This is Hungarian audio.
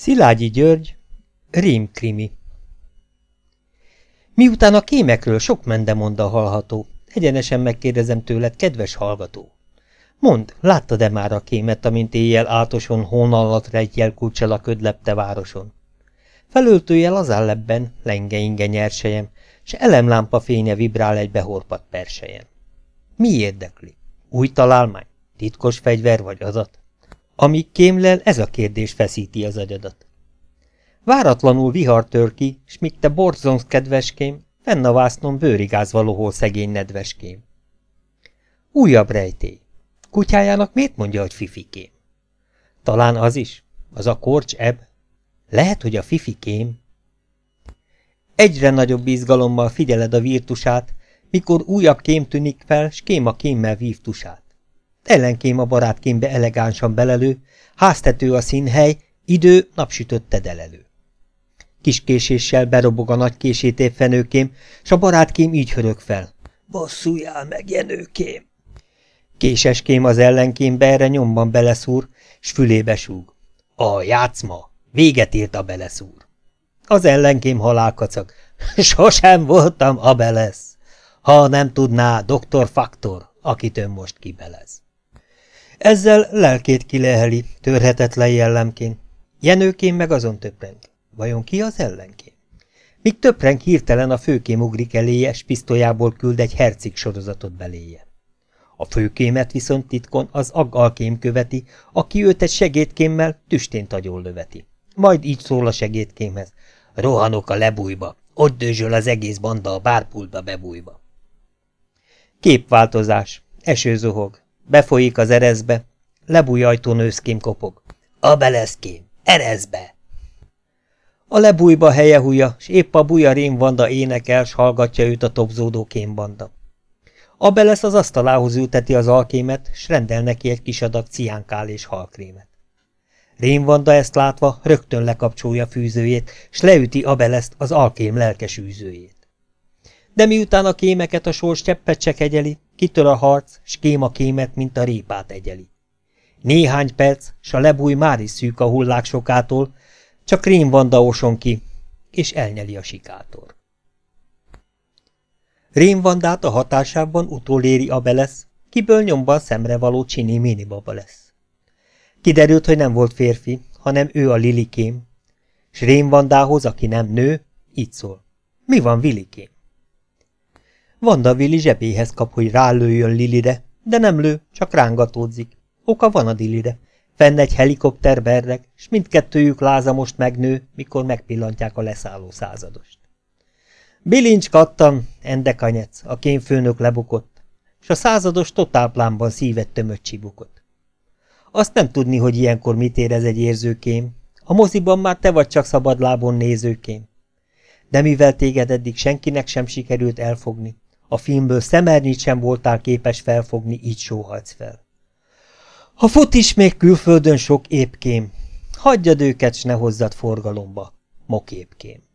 Szilágyi György, Rím krimi Miután a kémekről sok mendemonda hallható, egyenesen megkérdezem tőled, kedves hallgató. Mondd, láttad-e már a kémet, amint éjjel átoson hónalat rejtjel kulcsel a ködlepte városon? Felöltőjel az állebben, lenge inge nyersejem, s elemlámpa fénye vibrál egy behorpat persejen. Mi érdekli? Új találmány? Titkos fegyver vagy adat? Amíg kémlel, ez a kérdés feszíti az agyadat. Váratlanul vihar tör ki, s míg te borzongsz, kedveském, fenn a vásznon bőrigáz valahol szegény nedveském. Újabb rejtély. Kutyájának miért mondja, hogy fifikém? Talán az is, az a korcs ebb. Lehet, hogy a fifikém. Egyre nagyobb izgalommal figyeled a virtusát, mikor újabb kém tűnik fel, s kém a kémmel vívtusát. Ellenkém a barátkémbe elegánsan belelő, háztető a színhely, idő napsütötte delelő. Kis késéssel berobog a nagy kését fenőkém, s a barátkém így hörög fel. Bosszuljál meg, Jenőkém! Késeském az ellenkémbe erre nyomban beleszúr, s fülébe súg. A játszma! Véget írt a beleszúr. Az ellenkém halálkacag. Sosem voltam a belesz. Ha nem tudná, doktor Faktor, akit ön most kibelez. Ezzel lelkét kileheli, törhetetlen jellemként. Jenőkén meg azon töpreng. Vajon ki az ellenkém? Míg töpreng hirtelen a főkém ugrik eléje, s pisztolyából küld egy hercik sorozatot beléje. A főkémet viszont titkon az aggalkém követi, aki őt egy segédkémmel tüstént agyon löveti. Majd így szól a segédkémhez. Rohanok a lebújba, ott dőzsöl az egész banda a bárpultba bebújva. Képváltozás. Eső zuhog. Befolyik az erezbe. Lebúj ajtón őszkém kopog. A beleszkém. Erezbe! A lebújba helye húja, s épp a buja rémvanda énekel, s hallgatja őt a topzódó kémbanda. Abelesz az asztalához ülteti az alkémet, s rendel neki egy kis adag ciánkál és halkrémet. Rémvanda ezt látva rögtön lekapcsolja fűzőjét, s leüti Abeleszt az alkém lelkes űzőjét. De miután a kémeket a sors cseppet se kegyeli, kitör a harc, s kém a kémet, mint a répát egyeli. Néhány perc, s a lebúj már is szűk a hullák sokától, csak rémvanda oson ki, és elnyeli a sikátor. Rémvandát a hatásában utoléri Abelesz, kiből nyomban szemre való csini minibaba lesz. Kiderült, hogy nem volt férfi, hanem ő a Lilikém, s Rémvandához, aki nem nő, így szól. Mi van, Vilikém? Vanda Vili zsebéhez kap, hogy rálőjön Lilire, de nem lő, csak rángatódzik. Oka van a Dilire. Fenn egy helikopter berreg, s mindkettőjük láza most megnő, mikor megpillantják a leszálló századost. Bilincs kattam, endekanyec, a kémfőnök lebukott, s a százados totálplánban szívet tömött csibukot. Azt nem tudni, hogy ilyenkor mit érez egy érzőkém, a moziban már te vagy csak szabadlábon nézőkém. De mivel téged eddig senkinek sem sikerült elfogni, a filmből szemernyit sem voltál képes felfogni, így sóhajtsz fel. Ha fut is még külföldön sok épkém, hagyjad őket, s ne hozzad forgalomba, moképkém.